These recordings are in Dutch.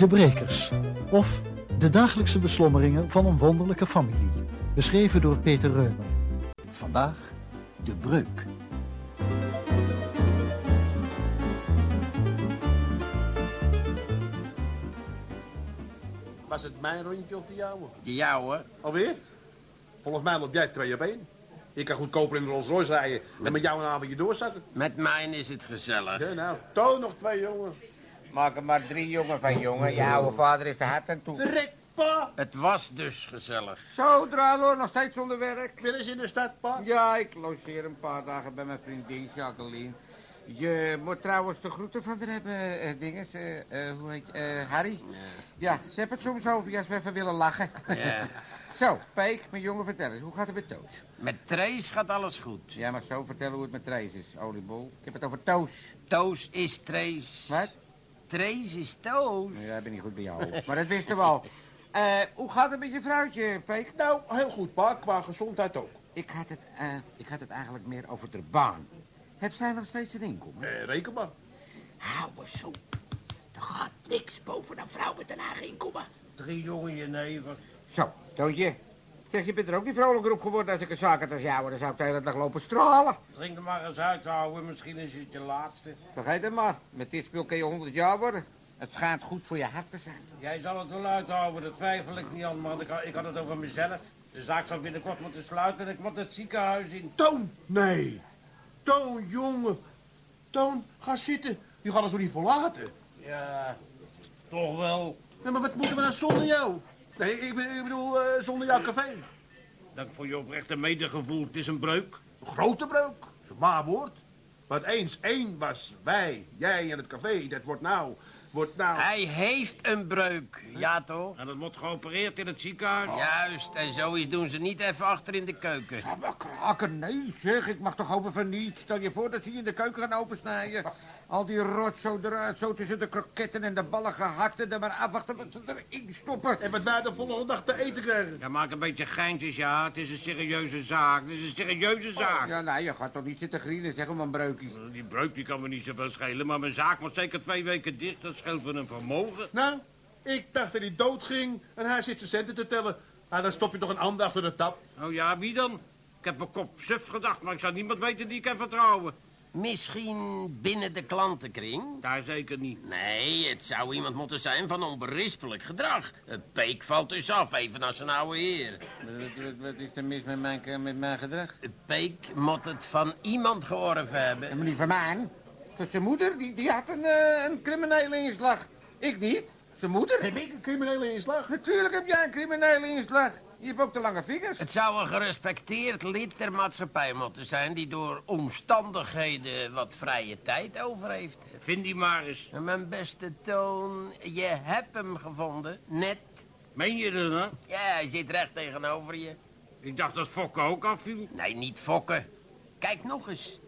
De Brekers. Of De dagelijkse beslommeringen van een wonderlijke familie. Beschreven door Peter Reumer. Vandaag de breuk. Was het mijn rondje of de jouwe? De jouwe? Alweer? Volgens mij loop jij twee op één. Ik kan goedkoper in de Rolls Royce rijden en met jou een avondje doorzakken. Met mijn is het gezellig. Ja, nou, toon nog twee jongens. Maak er maar drie jongen van, jongen. Je oude vader is de hart aan toe. Verrek, pa! Het was dus gezellig. Zo, Dralo, nog steeds zonder werk? Weer eens in de stad, pa. Ja, ik logeer een paar dagen bij mijn vriendin Jacqueline. Je moet trouwens de groeten van haar hebben, eh, dinges. eh, eh, hoe heet je? eh, Harry? Ja, ze hebben het soms over je als we even willen lachen. Ja. Zo, Peek, mijn jongen, vertel eens, hoe gaat het met Toos? Met Trace gaat alles goed. Ja, maar zo vertellen hoe het met Trace is, oliebol. Ik heb het over Toos. Toos is Trace. Wat? Trace is Toos. Ja, ik ben niet goed bij hoofd, maar dat wisten we al. Eh, hoe gaat het met je vrouwtje, Peek? Nou, heel goed, pa. Qua gezondheid ook. Ik had het, eh, ik had het eigenlijk meer over de baan. Heb zij nog steeds een inkomen? Eh, reken maar. Hou eens zo. Er gaat niks boven een vrouw met een eigen inkomen. Drie jonge jenever. Zo, Toontje. Zeg, je bent er ook niet vrolijker op geworden als ik een zaak had als jou. Dan zou ik de hele dag lopen stralen. Drink er maar eens uit, ouwe. Misschien is het je laatste. Vergeet het maar. Met dit speel kun je 100 jaar worden. Het schijnt goed voor je hart te zijn. Jij zal het wel uithouden, daar twijfel ik niet aan, man. Ik, had- ik had het over mezelf. De zaak zou binnenkort moeten sluiten en ik moet het ziekenhuis in. Toon! Nee. Toon, jongen. Toon, ga zitten. Je gaat ons toch niet verlaten? Ja, toch wel. Nee, maar wat moeten we nou zonder jou? Nee, ik, be- ik bedoel, eh, zonder jouw café. Dank voor je oprechte medegevoel. Het is een breuk. Een grote breuk. Dat is een maar woord. Wat eens één was, wij, jij en het café, dat wordt nou, wordt nou... Hij heeft een breuk, ja toch? En dat wordt geopereerd in het ziekenhuis. Juist, en zoiets doen ze niet even achter in de keuken. Ja, maar kraken, nee zeg. Ik mag toch open van niets. Stel je voor dat ze je in de keuken gaan opensnijden. Al die rot zo eruit, zo tussen de kroketten en de ballen gehakt... en dan maar afwachten wat ze erin stoppen. En wat wij de volgende dag te eten krijgen. Ja, maak een beetje geintjes, ja. Het is een serieuze zaak. Het is een serieuze zaak. Ja, nee, je gaat toch niet zitten grienen, zeg om een breukje. Die breuk die kan me niet zoveel schelen, maar mijn zaak wordt zeker twee weken dicht. Dat scheelt me een vermogen. Nou, ik dacht dat hij dood ging en hij zit zijn centen te tellen. Nou, dan stop je toch een ander achter de tap. Oh ja, wie dan? Ik heb mijn kop suf gedacht, maar ik zou niemand weten die ik kan vertrouwen. Misschien binnen de klantenkring? Daar zeker niet. Nee, het zou iemand moeten zijn van onberispelijk gedrag. Het peek valt dus af, even als een oude heer. Wat, wat, wat is er mis met mijn, met mijn gedrag? Het peek moet het van iemand geworven hebben. Ja, maar niet van mij. Van zijn moeder, die, die had een, eh, een criminele inslag. Ik niet. Zijn moeder. Heb ik een criminele inslag? Natuurlijk heb jij een criminele inslag. Je hebt ook de lange vingers. Het zou een gerespecteerd lid der maatschappij moeten zijn... die door omstandigheden wat vrije tijd over heeft. Vind die maar eens. Mijn beste Toon, je hebt hem gevonden. Net. Meen je dat, hè? Ja, hij zit recht tegenover je. Ik dacht dat Fokke ook afviel. Nee, niet Fokke. Kijk nog eens.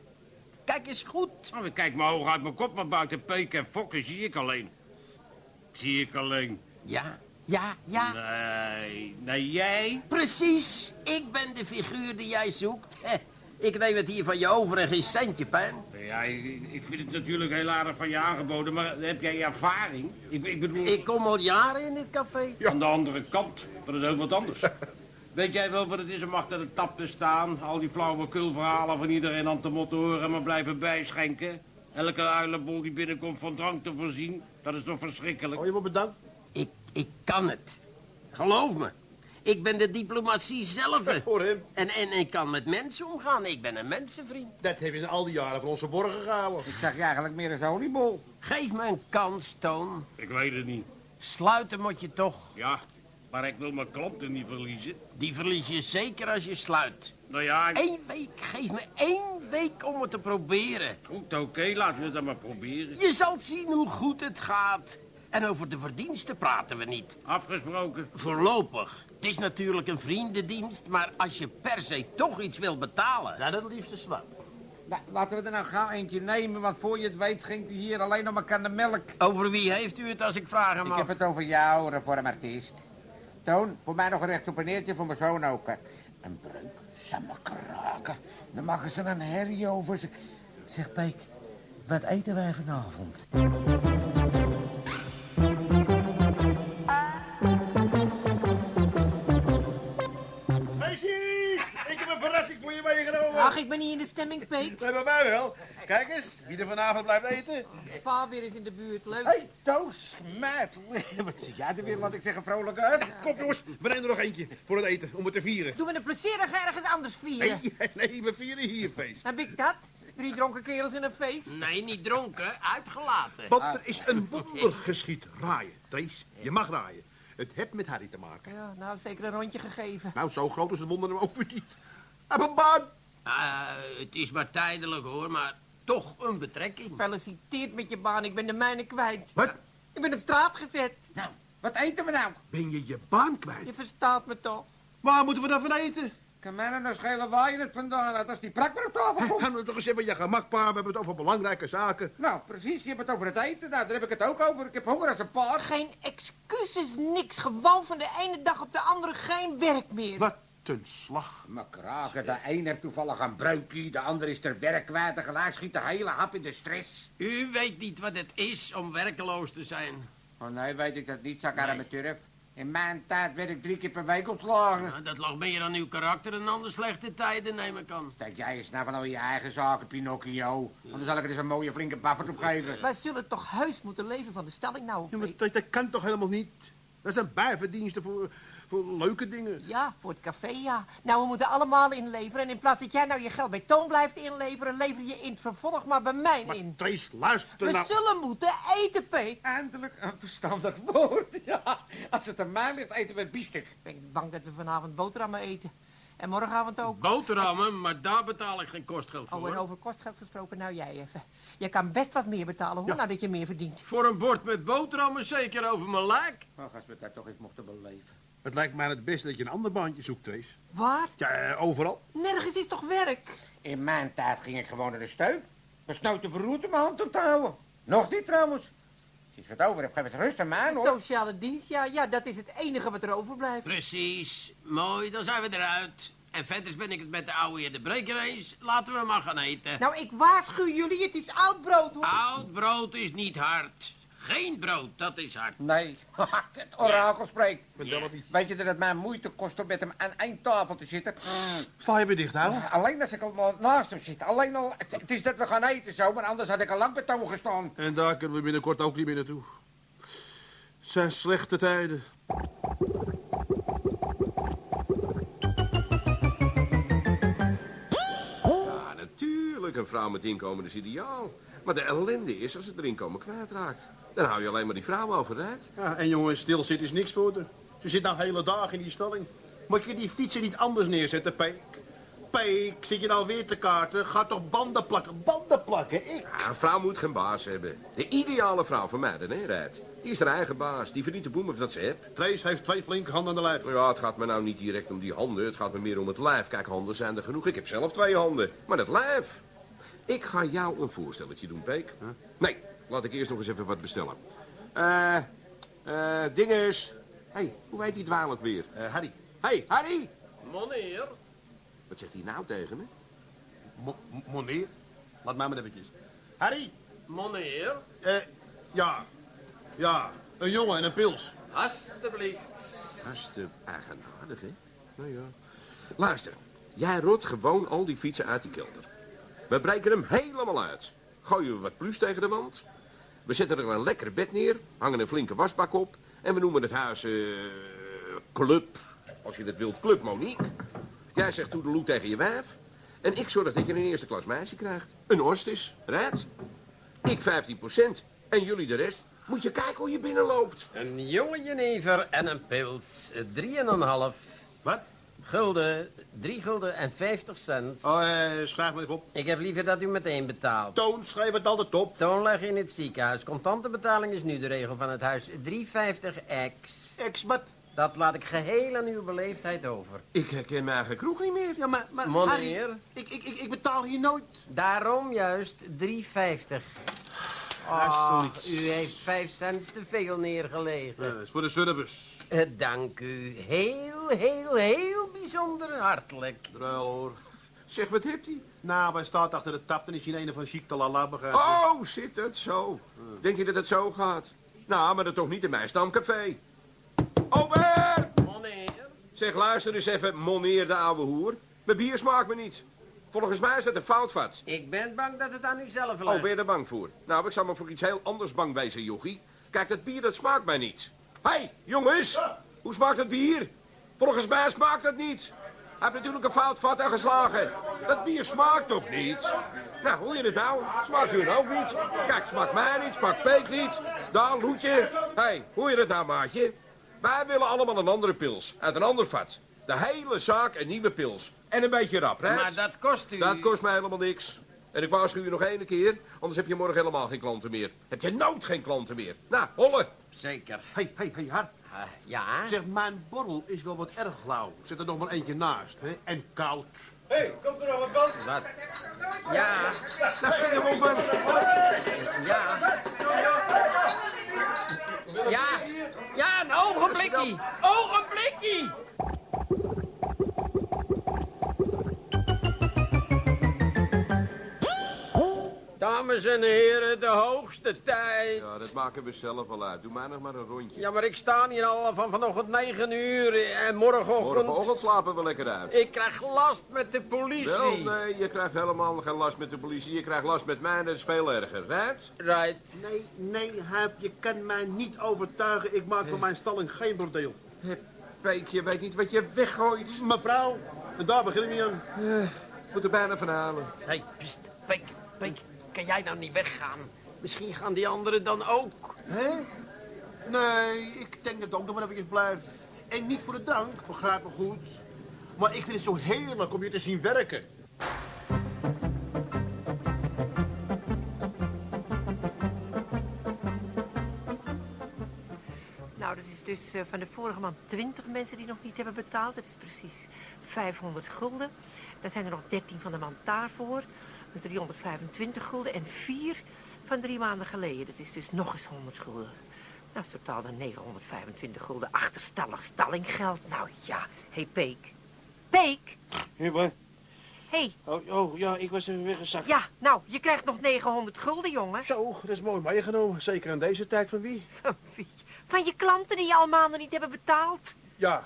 Kijk eens goed. Oh, ik kijk maar hoog uit mijn kop, maar buiten Peek en Fokke zie ik alleen. Zie ik alleen. Ja, ja, ja. Nee, nee, jij? Precies. Ik ben de figuur die jij zoekt. Ik neem het hier van je over en geen centje pijn. Ja, ik, vind het natuurlijk heel aardig van je aangeboden, maar heb jij ervaring? Ik, ik bedoel... Ik kom al jaren in dit café. Aan de andere kant, dat is heel wat anders. Weet jij wel wat het is om achter de tap te staan? Al die flauwekulverhalen van iedereen aan te moeten horen en maar blijven bijschenken? Elke uilenbol die binnenkomt van drank te voorzien, dat is toch verschrikkelijk? Oh, je wordt bedankt. Ik, ik kan het. Geloof me. Ik ben de diplomatie zelf. Hoor hem. En, en ik kan met mensen omgaan. Ik ben een mensenvriend. Dat heb je in al die jaren van onze borgen gehouden. Ik zag je eigenlijk meer als oliebol. Geef me een kans, Toon. Ik weet het niet. Sluiten moet je toch. Ja, maar ik wil mijn klanten niet verliezen. Die verlies je zeker als je sluit. Nou ja, ik- Eén week. Geef me één week om het te proberen. goed, oké, laten we het dan maar proberen. Je zal zien hoe goed het gaat. En over de verdiensten praten we niet. Afgesproken. Voorlopig. Het is natuurlijk een vriendendienst, maar als je per se toch iets wil betalen... Ja, dat liefste zwart. Nou, laten we er nou gauw eentje nemen, want voor je het weet ging hij hier alleen nog maar kan de melk. Over wie heeft u het als ik vragen Ik mag? heb het over jou, reformartiest. Toon, voor mij nog een recht op een neertje, voor mijn zoon ook. Een breuk, ze me kraken. Dan maken ze een herrie over. Zeg, Peek, wat eten wij vanavond? Meisje, ik heb een verrassing voor je meegenomen. Ach, ik ben niet in de stemming, Peek. We hebben wij wel. Kijk eens, wie er vanavond blijft eten. Pa weer eens in de buurt. Leuk. Hé, hey, Toos, meid. Wat zie jij er weer, wat ik zeg, een vrolijk uit? Kom jongens, we nemen er nog eentje voor het eten, om het te vieren. Doe me een plezier, dan ga ergens anders vieren. Nee, nee, we vieren hier feest. Heb ik dat? Drie dronken kerels in een feest? Nee, niet dronken, uitgelaten. Want er is een wonder geschied. Raaien, Trace, je mag raaien. Het heeft met Harry te maken. Ja, nou, zeker een rondje gegeven. Nou, zo groot is het wonder hem ook weer niet. Heeft een baan. Ah, het is maar tijdelijk hoor, maar toch een betrekking. Gefeliciteerd met je baan, ik ben de mijne kwijt. Wat? Ik ben op straat gezet. Nou, wat eten we nou? Ben je je baan kwijt? Je verstaat me toch? Waar moeten we dan van eten? Kan mij nou schelen waar je het vandaan had als die prak maar op tafel komt? Gaan we toch eens even je gemak, pa. We hebben het over belangrijke zaken. Nou, precies, je hebt het over het eten. Nou, daar heb ik het ook over. Ik heb honger als een paard. Geen excuses, niks. Gewoon van de ene dag op de andere geen werk meer. Wat een slag. Maar kraken, de een heeft toevallig een bruikie, de ander is ter werk kwijt. Tegelijk schiet de hele hap in de stress. U weet niet wat het is om werkeloos te zijn. Oh nee, weet ik dat niet, zakarme turf. In mijn tijd werd ik drie keer per week ontslagen. Nou, dat lag meer aan uw karakter en aan de slechte tijden, neem ik aan. Jij eens nou van al je eigen zaken, Pinocchio. Anders zal ik er eens een mooie flinke baffert op geven. Wij zullen toch heus moeten leven van de stelling nou. Ja, maar dat, dat kan toch helemaal niet? Dat zijn bijverdiensten voor, voor leuke dingen. Ja, voor het café, ja. Nou, we moeten allemaal inleveren. En in plaats dat jij nou je geld bij Toon blijft inleveren... lever je in het vervolg maar bij mij Maar in. Trace, luister We nou. zullen moeten eten, Peek. Eindelijk een verstandig woord, ja. Als het aan mij ligt, eten we biefstuk. Ik ben bang dat we vanavond boterhammen eten. En morgenavond ook. Boterhammen, maar daar betaal ik geen kostgeld voor. Oh, en over kostgeld gesproken, nou jij even. Je kan best wat meer betalen, hoor, nadat je meer verdient. Voor een bord met boterhammen zeker over mijn lijk. Ach, als we dat toch eens mochten beleven. Het lijkt mij het beste dat je een ander baantje zoekt, Trace. Waar? Ja, eh, overal. Nergens is toch werk? In mijn tijd ging ik gewoon naar de steun. Besnoot de beroerte mijn hand op te houden. Nog niet trouwens. Als je het over hebt, geef het rust aan mij, hoor. Sociale dienst, ja, ja, dat is het enige wat er overblijft. Precies. Mooi, dan zijn we eruit. En verder ben ik het met de oude heer de breker eens. Laten we maar gaan eten. Nou, ik waarschuw jullie, het is oud brood, hoor. Oud brood is niet hard. Geen brood, dat is hard. Nee, het orakel spreekt. Weet je dat het mij moeite kost om met hem aan één tafel te zitten? Sla je weer dicht, hè? Alleen als ik al naast hem zit. Alleen al... Het, het is dat we gaan eten zo, maar anders had ik al lang betoon gestaan. En daar kunnen we binnenkort ook niet meer naartoe. Het zijn slechte tijden. Ja, natuurlijk. Een vrouw met inkomen is ideaal. Maar de ellende is als het er inkomen kwijtraakt. Dan hou je alleen maar die vrouw overeind. Ja, en jongen, stilzitten is niks voor haar. Ze zit nou hele dagen in die stalling. Moet je die fietsen niet anders neerzetten, Peek? Peek, zit je nou weer te kaarten? Ga toch banden plakken? Banden plakken? Ik? Ja, een vrouw moet geen baas hebben. De ideale vrouw voor mij, hè, Rijt. Die is haar eigen baas. Die verdient de boem of dat ze heeft. Trace heeft twee flinke handen aan de lijf. Ja, het gaat me nou niet direct om die handen. Het gaat me meer om het lijf. Kijk, handen zijn er genoeg. Ik heb zelf twee handen. Maar dat lijf. Ik ga jou een voorstelletje doen, Peek. Nee, laat ik eerst nog eens even wat bestellen. Eh, eh, dinges. Hé, hey, hoe heet die dwaal ook weer? Eh, Harry. Hé, hey, Harry! Meneer. Wat zegt hij nou tegen me? Mo- Meneer? Laat mij maar eventjes. Harry! Meneer. Eh, ja. Ja, een jongen en een pils. Alsjeblieft. Hartstikke eigenaardig, hè? Nou ja. Luister, jij rot gewoon al die fietsen uit die kelder. We breken hem helemaal uit. Gooien we wat plus tegen de wand. We zetten er een lekker bed neer, hangen een flinke wasbak op... en we noemen het huis eh, Club, als je dat wilt, Club Monique. Jij zegt toedeloe tegen je wijf... en ik zorg dat je een eerste klas meisje krijgt. Een Ostis, rijdt. Ik 15% en jullie de rest. Moet je kijken hoe je binnenloopt. Een jonge jenever en een pils. eh, Drieënhalf. Wat? Gulden. Drie gulden en vijftig cent. Oh, eh, schrijf maar even op. Ik heb liever dat u meteen betaalt. Toon, schrijf het altijd op. Toonleg in het ziekenhuis. Contante betaling is nu de regel van het huis. 350x. Ex, wat? Dat laat ik geheel aan uw beleefdheid over. Ik herken mijn eigen kroeg niet meer. Ja, maar, maar. Harry, ik, ik, ik, ik betaal hier nooit. Daarom juist 350. Oh, u heeft vijf cent te veel neergelegen. dat is voor de service. Eh, dank u. Heel, heel, heel bijzonder hartelijk. Druil, hoor. Zeg, wat hebt hij? Nou, hij staat achter de tap en is hij een van Chic de Lala? Oh, zit het zo? Denk je dat het zo gaat? Nou, maar dat toch niet in mijn stamcafé. Over! Meneer. Zeg, luister eens even, moneer de ouwe hoer. Mijn bier smaakt me niet. Volgens mij is het een foutvat. Ik ben bang dat het aan u zelf ligt. Oh, ben je er bang voor? Nou, ik zou maar voor iets heel anders bang wezen, jochie. Kijk, dat bier, dat smaakt mij niet. Hé, hey, jongens! Hoe smaakt het bier? Volgens mij smaakt het niet. Hij heeft natuurlijk een foutvat en geslagen. Dat bier smaakt toch niet? Nou, hoe je het nou? Smaakt u het ook niet? Kijk, smaakt mij niet, smaakt Peek niet. Daar, Loetje. Hé, hey, hoe je het nou, maatje? Wij willen allemaal een andere pils, uit een ander vat. De hele zaak een nieuwe pils. En een beetje rap, hè? Maar dat kost u... Dat kost mij helemaal niks. En ik waarschuw je nog één keer, anders heb je morgen helemaal geen klanten meer. Heb je nooit geen klanten meer. Nou, holle. Zeker. Hé, hé, hé, Hart. Ah, ja? Zeg, mijn borrel is wel wat erg lauw. Zet er nog maar eentje naast, hè? En koud. Hé, hey, komt er nog wat van? Wat? Ja, Nou, schiet hem op, man. ja. Ja, ja, een ogenblikkie. Ogenblikkie. Dames en heren, de hoogste tijd. Ja, dat maken we zelf wel uit. Doe mij nog maar een rondje. Ja, maar ik sta hier al van vanochtend 9 uur en morgenochtend... Morgenochtend slapen we lekker uit. Ik krijg last met de politie. Wel, nee, je krijgt helemaal geen last met de politie. Je krijgt last met mij en dat is veel erger. Right? Right. Nee, nee, Huip, je kan mij niet overtuigen. Ik maak van mijn stalling geen bordeel. Peek, je weet niet wat je weggooit. Mevrouw, en daar begin ik niet aan. Moet er bijna van halen. Hé, hey, pst, Peek, Peek, kan jij nou niet weggaan? Misschien gaan die anderen dan ook. Hè? Nee, ik denk dat ik ook nog maar even blijf. En niet voor de dank, begrijp me goed. Maar ik vind het zo heerlijk om je te zien werken. Nou, dat is dus eh, van de vorige maand 20 mensen die nog niet hebben betaald. Dat is precies 500 gulden. Dan zijn er nog 13 van de maand daarvoor. Dat is 325 gulden. En 4 van drie maanden geleden. Dat is dus nog eens 100 gulden. Dat is totaal dan 925 gulden achterstallig stallinggeld. Nou ja, hé hey, Peek. Peek? Hé, wat? Hé, hey, Oh, oh, ja, ik was even weggezakt. ja, nou, je krijgt nog 900 gulden, jongen. Zo, dat is mooi meegenomen. Zeker in deze tijd van wie? Van wie? Van je klanten die je al maanden niet hebben betaald. Ja.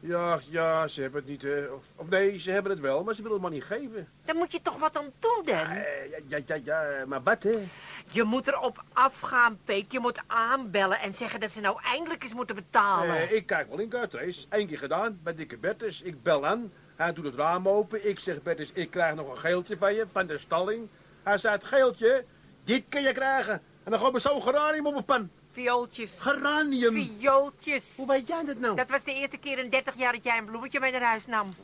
Ja, ja, ze hebben het niet... eh, of, of nee, ze hebben het wel, maar ze willen het maar niet geven. Daar moet je toch wat aan doen, dan? Eh, ja, ja, ja, ja, maar wat, hè? Je moet erop afgaan, Peek. Je moet aanbellen en zeggen dat ze nou eindelijk eens moeten betalen. Eh, ik kijk wel in Kuitrace. Eén keer gedaan, bij dikke Bertus. Ik bel aan. Hij doet het raam open. Ik zeg, Bertus, ik krijg nog een geeltje van je, van de stalling. Hij zei, het geeltje, dit kun je krijgen. En dan gaan we zo geranium op mijn pan. Viooltjes. Geranium. Viooltjes. Hoe weet jij dat nou? Dat was de eerste keer in 30 jaar dat jij een bloemetje mee naar huis nam.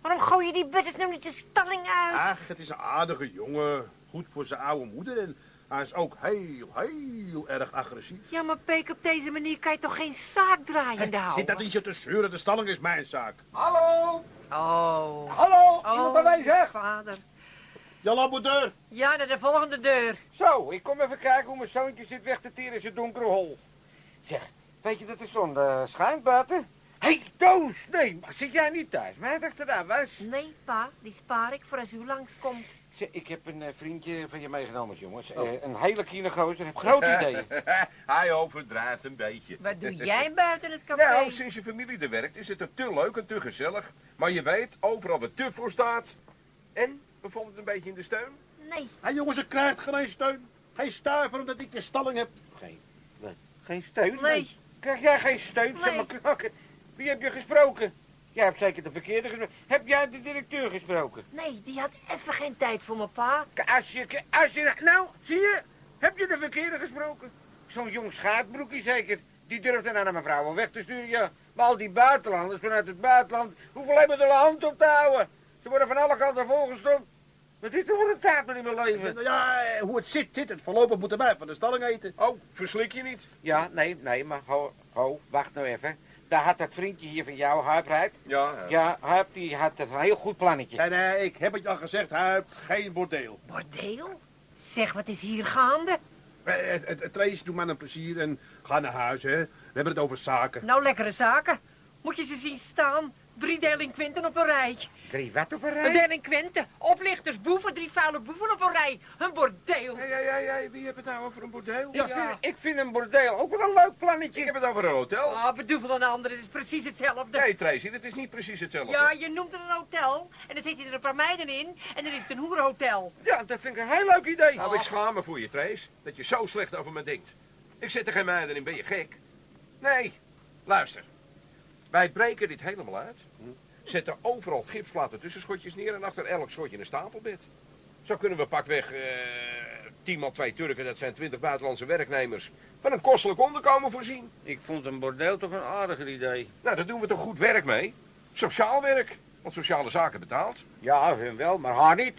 Waarom gooi je die butters nou niet de stalling uit? Ach, het is een aardige jongen. Goed voor zijn oude moeder. En hij is ook heel, heel erg agressief. Ja, maar Peek, op deze manier kan je toch geen zaak draaiende Zit houden? dat niet zo te zeuren? De stalling is mijn zaak. Hallo? Oh. Hallo? Oh, Iemand aanwezig? vader. De deur. Ja, naar de volgende deur. Zo, ik kom even kijken hoe mijn zoontje zit weg te tieren in zijn donkere hol. Zeg, weet je dat de zon eh, schijnt buiten? Hé, hey, Doos! Nee, maar zit jij niet thuis? Mij achteraan was. Nee, pa, die spaar ik voor als u langskomt. Zeg, ik heb een eh, vriendje van je meegenomen, jongens. Eh, een hele kienegozer, heb grote ideeën. Hij overdrijft een beetje. Wat doe jij buiten het café? Nou, sinds je familie er werkt is het er te leuk en te gezellig. Maar je weet, overal wat te voor staat. En, het een beetje in de steun. Nee, Hé jongens, ik krijg geen steun. Geen stuiver omdat ik de stalling heb. Geen, nee, geen steun? Nee. Krijg jij geen steun? Zeg Nee. maar knakken. Wie heb je gesproken? Jij hebt zeker de verkeerde gesproken. Heb jij de directeur gesproken? nee, die had even geen tijd voor mijn pa. Als je, als je, nou, zie je? Heb je de verkeerde gesproken? Zo'n jong schaatbroekje zeker. Die durfde naar mijn vrouw om weg te sturen, ja. Maar al die buitenlanders vanuit het buitenland, hoeveel hebben er de hand op te houden? Ze worden van alle kanten volgestopt. Wat is er voor een taak met in mijn leven? Nou ja, eh, hoe het zit, zit het. Voorlopig moeten wij van de stalling eten. Oh, verslik je niet? Ja, nee, nee, maar ho, ho, wacht nou even. Daar had dat vriendje hier van jou, Huip, rijdt. Ja, Ja, Huip, die had een heel goed plannetje. Nee, nee, ik heb het je al gezegd, hij heeft geen bordeel. Bordeel? Zeg, wat is hier gaande? Eh, Het, het, het Trace, doe maar een plezier en ga naar huis, hè. We hebben het over zaken. Nou, lekkere zaken. Moet je ze zien staan? Drie delinquenten op een rij. Drie wat op een Een rij? delinquenten, oplichters, boeven, drie vuile boeven op een rij. Een bordeel. Hé, hé, hé, wie heeft het nou over een bordeel? Ik, vind, ik vind een bordeel ook wel een leuk plannetje. Ik heb het over een hotel. Ah, bedoel een ander, het is precies hetzelfde. Nee, Tracy, het is niet precies hetzelfde. Ja, je noemt het een hotel. En dan zit je er een paar meiden in. En dan is het een hoerenhotel. Ja, dat vind ik een heel leuk idee. Nou, ik schaam me voor je, Trace. Dat je zo slecht over me denkt. Ik zet er geen meiden in, ben je gek? Nee, luister. Wij breken dit helemaal uit. Zetten overal gipsplaten tussenschotjes neer en achter elk schotje een stapelbed. Zo kunnen we pakweg eh tien maal twee Turken, dat zijn twintig buitenlandse werknemers, van een kostelijk onderkomen voorzien. Ik vond een bordeel toch een aardiger idee. Nou, daar doen we toch goed werk mee? Sociaal werk, want sociale zaken betaalt. Ja, hun wel, maar haar niet.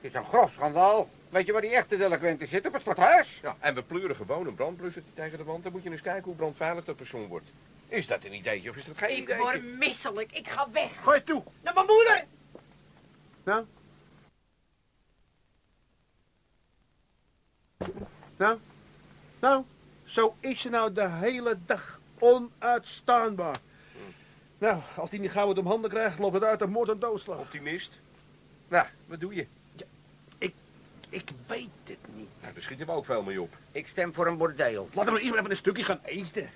Het is een grof schandaal. Weet je waar die echte delinquenten zitten? Op het stadhuis. Ja, en we pleuren gewoon een brandblusser tegen de wand. Dan moet je eens kijken hoe brandveilig dat persoon wordt. Is dat een ideetje of is dat geen Ik ideetje? word misselijk. Ik ga weg. Gooi toe. Naar mijn moeder. Nou? Nou? Nou? Zo is ze nou de hele dag onuitstaanbaar. Nou, als die niet gauw het om handen krijgt, loopt het uit op moord en doodslag. Optimist. Nou, wat doe je? Ik weet het niet. Nou, daar schieten we ook veel mee op. Ik stem voor een bordeel. Laten we eerst maar even een stukje gaan eten.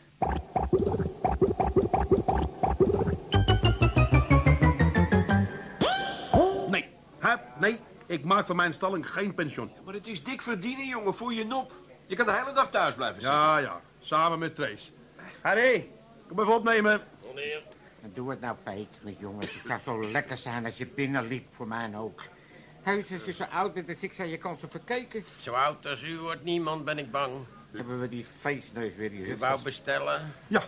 Ik maak van mijn stalling geen pensioen. Maar het is dik verdienen, jongen, voor je nop. Je kan de hele dag thuis blijven zitten. Ja, ja. Samen met Trace. Harry, kom even opnemen. Doe het nou, Peter, jongen. Het zou zo lekker zijn als je binnenliep, voor mij ook. Heus, als je zo oud bent als ik, zou je kansen verkeken. Zo oud als u wordt niemand, ben ik bang. Hebben we die feestneus weer die U wou bestellen? Ja,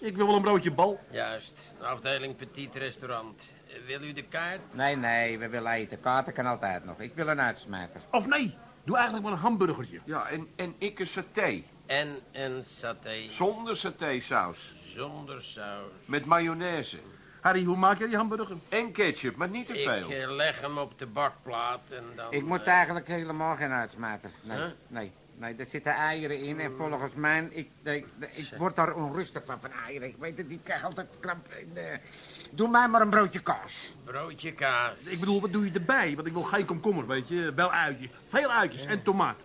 ik wil wel een broodje bal. Juist, een afdeling petit restaurant. Wil u de kaart? Nee, nee, we willen eten. Kaarten kan altijd nog. Ik wil een uitsmijter. Of nee, doe eigenlijk maar een hamburgertje. Ja, en, en ik een saté. En een saté Zonder satésaus. zonder saus. Met mayonaise. Harry, hoe maak je die hamburger? En ketchup, maar niet te veel. Ik eh, leg hem op de bakplaat en dan... Ik moet eh, eigenlijk helemaal geen uitsmijter. Nee, Huh? nee. Nee, er zitten eieren in en volgens mij, ik, ik, ik word daar onrustig van, van eieren. Ik weet het ik krijg altijd kramp. in, eh. Doe mij maar een broodje kaas. Broodje kaas. Ik bedoel, wat doe je erbij? Want ik wil geen komkommer, weet je. Wel uitje. Veel uitjes en tomaat.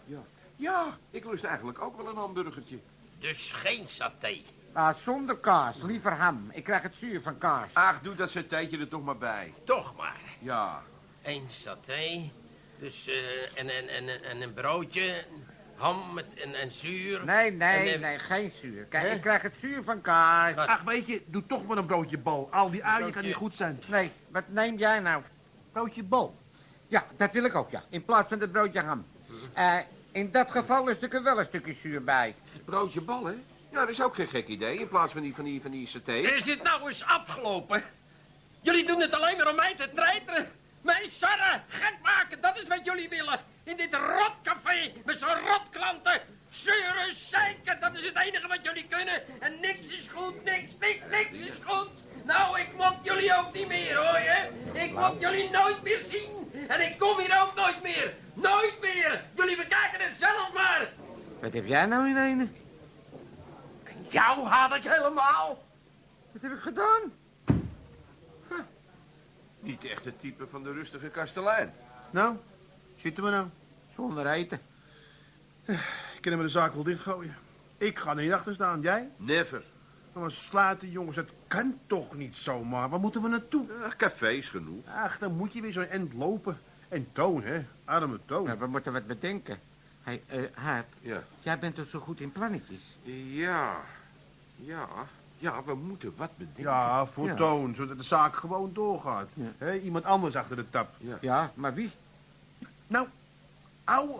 Ja, ik lust eigenlijk ook wel een hamburgertje. Dus geen saté. Ah, zonder kaas, liever ham. Ik krijg het zuur van kaas. Ach, doe dat satéetje er toch maar bij. Toch maar. Ja. Eén saté. Dus, eh, en, en, en, en een broodje. Ham met, en, en zuur. Nee, nee, En, nee, geen zuur. Kijk, Hè? ik krijg het zuur van kaas. Ach, weet je, doe toch maar een broodje bal. Al die uien Broodje. kan niet goed zijn. Nee, wat neem jij nou? Broodje bal. Ja, dat wil ik ook, ja. In plaats van het broodje ham. Eh, in dat geval is er wel een stukje zuur bij. Broodje bal, hè? Ja, dat is ook geen gek idee. In plaats van die, van die, van die saté. Is het nou eens afgelopen? Jullie doen het alleen maar om mij te treiteren. Mij sarren, gek maken, dat is wat jullie willen. In dit rotcafé met zo'n rotklanten. Zeuren, zeiken, dat is het enige wat jullie kunnen. En niks is goed, niks, niks, niks is goed. Nou, ik mok jullie ook niet meer, hoor je? Ik mok jullie nooit meer zien. En ik kom hier ook nooit meer. Nooit meer. Jullie bekijken het zelf maar. Wat heb jij nou in ene? Jou haat ik helemaal. Wat heb ik gedaan? Niet echt het type van de rustige kastelein. Nou, zitten we nou? Zonder eten. Kunnen we de zaak wel dichtgooien? Ik ga er niet achter staan. Jij? Never. Maar sluiten, jongens. Het kan toch niet zomaar. Waar moeten we naartoe? Ach, cafés genoeg. Ach, dan moet je weer zo'n end lopen. En Toon, hè? Arme Toon. Nou, we moeten wat bedenken. Hé, hey, Huip, Ja. jij bent toch zo goed in plannetjes? Ja. Ja. Ja, we moeten wat bedenken. Ja, voor Ja. Toon, zodat de zaak gewoon doorgaat. Ja. Hè, iemand anders achter de tap. Ja, maar wie? Nou, ouwe.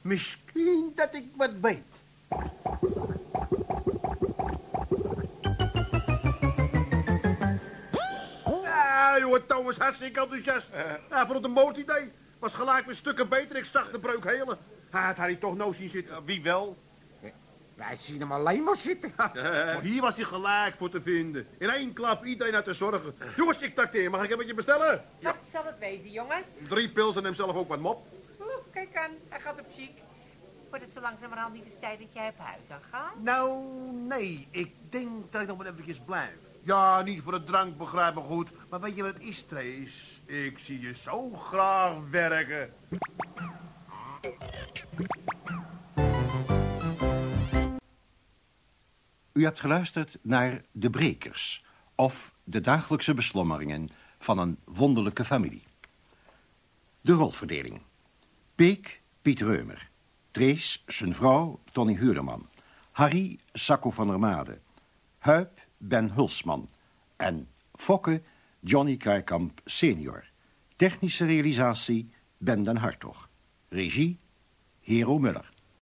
Misschien dat ik wat weet. Ah, jongen, Toon was hartstikke enthousiast. Ja, vond het een mooi idee. Was gelijk weer stukken beter. Ik zag de breuk helen. Hij had hij toch nooit zien zitten. Ja, wie wel? Wij zien hem alleen maar zitten. Maar hier was hij gelijk voor te vinden. In één klap iedereen uit te zorgen. Jongens, ik trakteer. Mag ik een beetje bestellen? Wat zal het wezen, jongens? Drie pils en neem zelf ook wat mop. Oeh, kijk aan, hij gaat op ziek. Wordt het zo langzamerhand niet eens tijd dat jij op huis aan gaat? Nou, nee. Ik denk dat ik nog wel eventjes blijf. Ja, niet voor de drank, begrijp me goed. Maar weet je wat het is, Trace? Ik zie je zo graag werken. U hebt geluisterd naar De Brekers... of de dagelijkse beslommeringen van een wonderlijke familie. De rolverdeling. Peek, Piet Reumer. Trees, zijn vrouw, Tony Huurderman. Harry, Sacco van der Made. Huip, Ben Hulsman. En Fokke, Johnny Krijkamp senior. Technische realisatie, Ben den Hartog. Regie, Hero Muller.